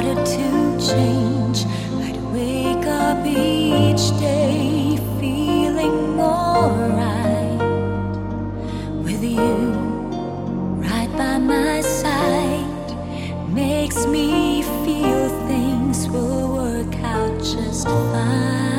Started to change. I'd wake up each day feeling alright with you right by my side. Makes me feel things will work out just fine.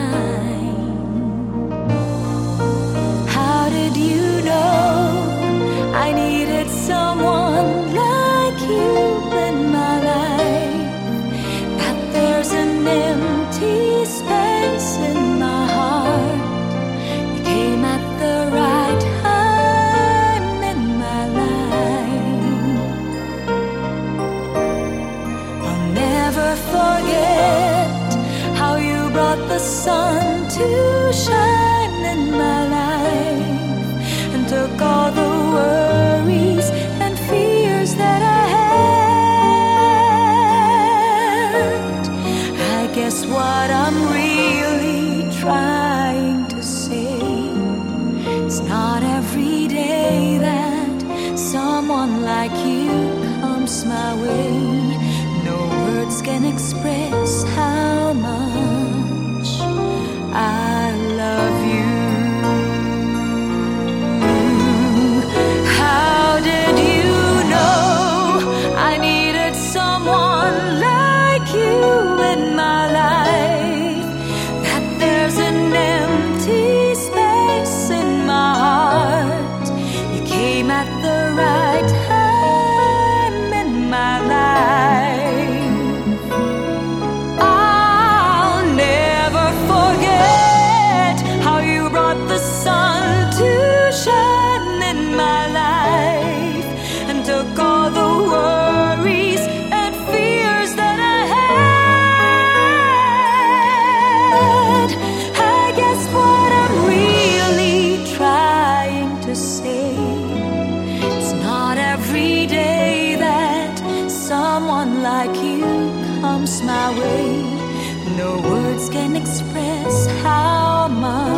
The sun to shine in my life and took all the worries and fears that I had. I guess what I'm really trying to say it's not every day that someone like you comes my way. No words can express like you comes my way. No words can express how much